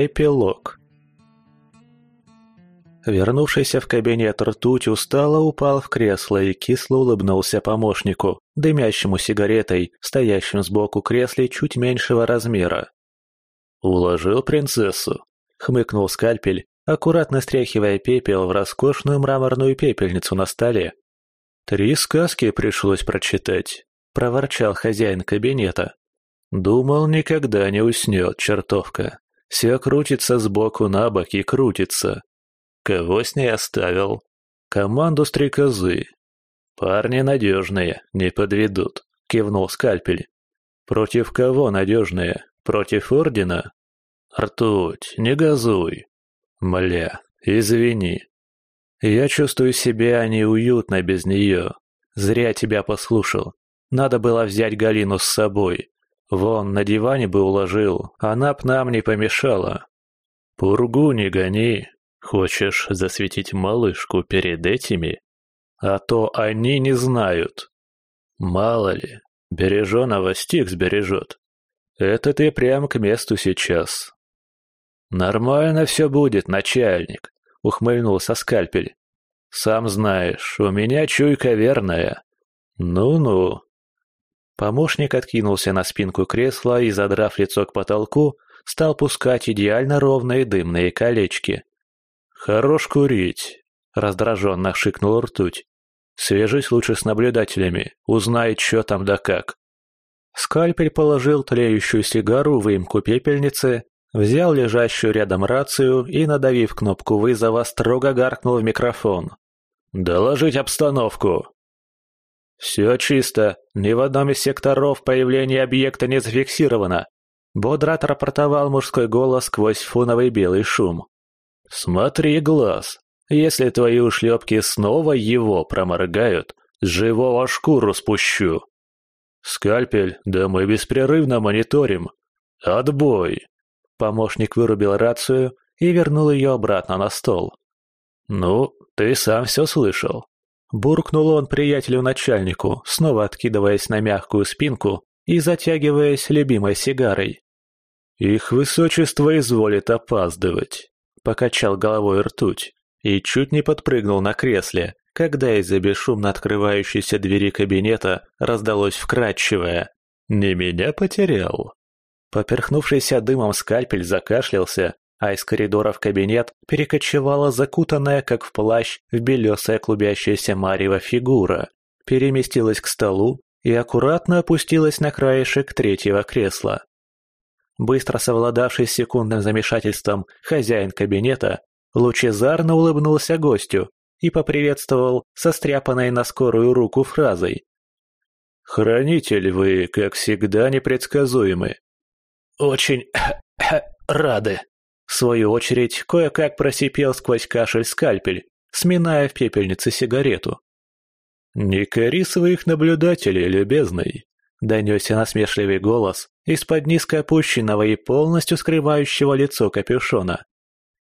Эпилог Вернувшийся в кабинет ртуть устало упал в кресло и кисло улыбнулся помощнику, дымящему сигаретой, стоящим сбоку кресле чуть меньшего размера. «Уложил принцессу», — хмыкнул скальпель, аккуратно стряхивая пепел в роскошную мраморную пепельницу на столе. «Три сказки пришлось прочитать», — проворчал хозяин кабинета. «Думал, никогда не уснет, чертовка. Все крутится сбоку на бок и крутится. Кого с ней оставил? Команду стрекозы. Парни надежные, не подведут», — кивнул скальпель. «Против кого надежные? Против Ордена?» «Ртуть, не газуй!» «Мля, извини. Я чувствую себя неуютно без нее. Зря тебя послушал. Надо было взять Галину с собой. Вон, на диване бы уложил, она б нам не помешала. Пургу не гони. Хочешь засветить малышку перед этими? А то они не знают. Мало ли, береженого стих сбережет. Это ты прям к месту сейчас. Нормально все будет, начальник. — ухмыльнулся скальпель. «Сам знаешь, у меня чуйка верная. Ну-ну». Помощник откинулся на спинку кресла и, задрав лицо к потолку, стал пускать идеально ровные дымные колечки. «Хорош курить», — раздраженно шикнул ртуть. «Свяжись лучше с наблюдателями, узнай, что там да как». Скальпель положил тлеющую сигару в выемку пепельницы Взял лежащую рядом рацию и, надавив кнопку вызова, строго гаркнул в микрофон. «Доложить обстановку!» «Все чисто. Ни в одном из секторов появление объекта не зафиксировано», — бодро отрапортовал мужской голос сквозь фоновый белый шум. «Смотри, глаз. Если твои ушлепки снова его проморгают, живого шкуру спущу». «Скальпель, да мы беспрерывно мониторим. Отбой!» Помощник вырубил рацию и вернул ее обратно на стол. «Ну, ты сам все слышал». Буркнул он приятелю-начальнику, снова откидываясь на мягкую спинку и затягиваясь любимой сигарой. «Их высочество изволит опаздывать», — покачал головой ртуть и чуть не подпрыгнул на кресле, когда из-за бесшумно открывающейся двери кабинета раздалось вкрадчивое «Не меня потерял». Поперхнувшийся дымом скальпель закашлялся, а из коридора в кабинет перекочевала закутанная, как в плащ, в белесая клубящаяся марево фигура, переместилась к столу и аккуратно опустилась на краешек третьего кресла. Быстро совладавший с секундным замешательством хозяин кабинета лучезарно улыбнулся гостю и поприветствовал состряпанной на скорую руку фразой. «Хранитель вы, как всегда, непредсказуемы. «Очень рады». В свою очередь, кое-как просипел сквозь кашель скальпель, сминая в пепельнице сигарету. «Не кори своих наблюдателей, любезный», — донесся насмешливый голос из-под низко опущенного и полностью скрывающего лицо капюшона.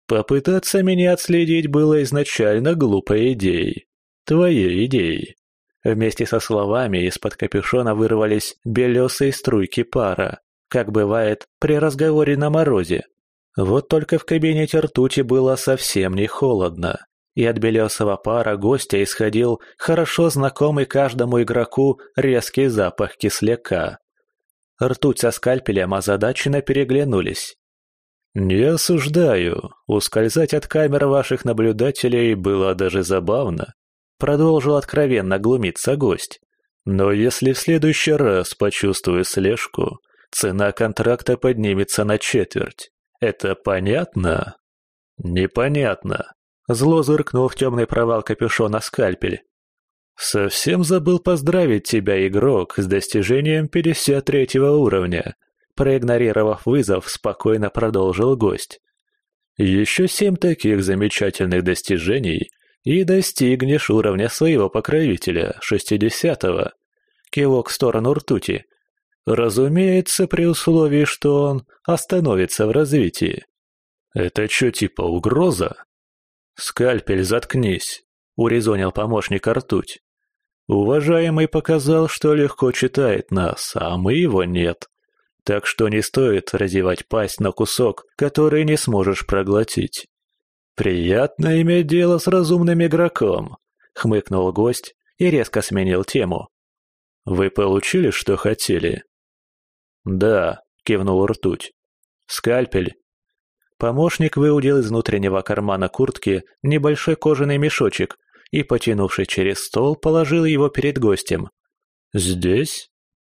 «Попытаться меня отследить было изначально глупой идеей. Твоей идеей». Вместе со словами из-под капюшона вырвались белесые струйки пара, как бывает при разговоре на морозе. Вот только в кабинете ртути было совсем не холодно, и от белесого пара гостя исходил хорошо знакомый каждому игроку резкий запах кисляка. Ртуть со скальпелем озадаченно переглянулись. «Не осуждаю. Ускользать от камер ваших наблюдателей было даже забавно», — продолжил откровенно глумиться гость. «Но если в следующий раз почувствую слежку, цена контракта поднимется на четверть. Это понятно? Непонятно. Зло зыркнул в темный провал капюшона скальпель. Совсем забыл поздравить тебя, игрок, с достижением 53 уровня. Проигнорировав вызов, спокойно продолжил гость. Еще семь таких замечательных достижений, и достигнешь уровня своего покровителя, шестидесятого. Кивок в сторону ртути, Разумеется, при условии, что он остановится в развитии. Это что, типа угроза? Скальпель, заткнись, урезонил помощник ртуть. Уважаемый показал, что легко читает нас, а мы его нет. Так что не стоит разевать пасть на кусок, который не сможешь проглотить. «Приятно иметь дело с разумным игроком», — хмыкнул гость и резко сменил тему. «Вы получили, что хотели?» «Да», — кивнул ртуть. «Скальпель». Помощник выудил из внутреннего кармана куртки небольшой кожаный мешочек и, потянувшись через стол, положил его перед гостем. «Здесь?»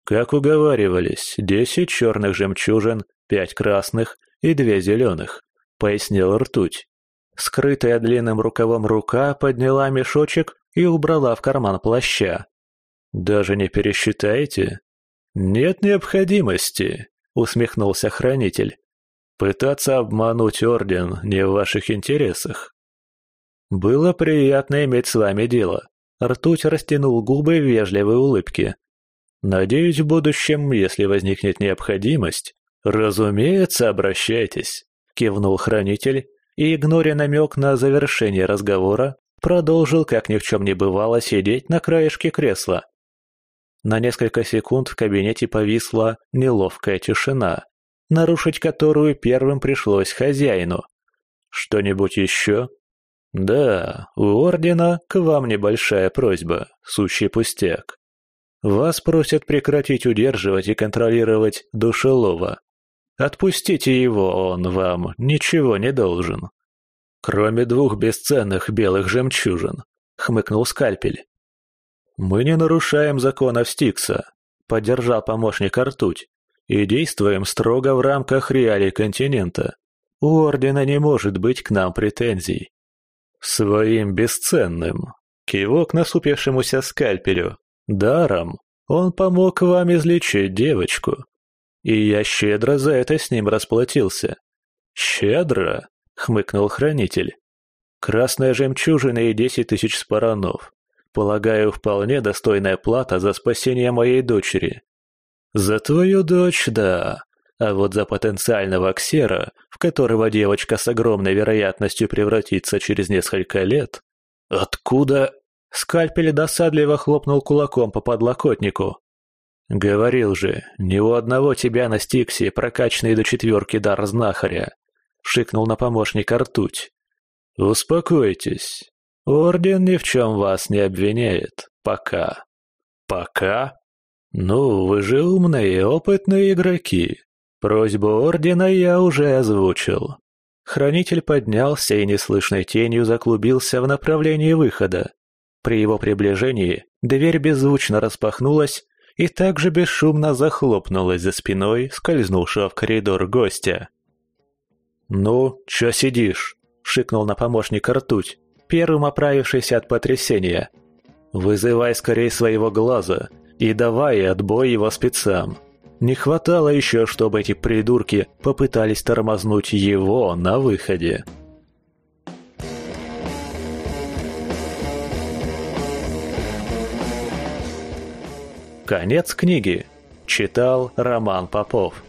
«Как уговаривались, десять черных жемчужин, пять красных и две зеленых», — пояснил ртуть. Скрытая длинным рукавом рука подняла мешочек и убрала в карман плаща. «Даже не пересчитаете?» «Нет необходимости», — усмехнулся хранитель. «Пытаться обмануть Орден не в ваших интересах». «Было приятно иметь с вами дело», — ртуть растянул губы в вежливой улыбке. «Надеюсь, в будущем, если возникнет необходимость, разумеется, обращайтесь», — кивнул хранитель и, игноря намек на завершение разговора, продолжил, как ни в чем не бывало, сидеть на краешке кресла. На несколько секунд в кабинете повисла неловкая тишина, нарушить которую первым пришлось хозяину. «Что-нибудь еще?» «Да, у Ордена к вам небольшая просьба, сущий пустяк. Вас просят прекратить удерживать и контролировать душелова. Отпустите его, он вам ничего не должен. Кроме двух бесценных белых жемчужин, хмыкнул скальпель. Мы не нарушаем законов Стикса, поддержал помощник ртуть, и действуем строго в рамках реалий континента. У Ордена не может быть к нам претензий. Своим бесценным. Кивок насупившемуся скальпелю. Даром. Он помог вам излечить девочку. И я щедро за это с ним расплатился. Щедро, хмыкнул хранитель. Красная жемчужина и десять тысяч спаранов. Полагаю, вполне достойная плата за спасение моей дочери. За твою дочь, да. А вот за потенциального ксера, в которого девочка с огромной вероятностью превратится через несколько лет... Откуда... Скальпель досадливо хлопнул кулаком по подлокотнику. «Говорил же, ни у одного тебя на Стиксе прокачанный до четверки дар знахаря», — шикнул на помощника ртуть. «Успокойтесь. Орден ни в чем вас не обвиняет. Пока». «Пока?» «Ну, вы же умные и опытные игроки. Просьбу Ордена я уже озвучил». Хранитель поднялся и неслышной тенью заклубился в направлении выхода. При его приближении дверь беззвучно распахнулась, и также бесшумно захлопнулась за спиной скользнувшего в коридор гостя. «Ну, чё сидишь?» — шикнул на помощника ртуть, первым оправившийся от потрясения. «Вызывай скорее своего глаза и давай отбой его спецам. Не хватало еще, чтобы эти придурки попытались тормознуть его на выходе». Конец книги. Читал Роман Попов.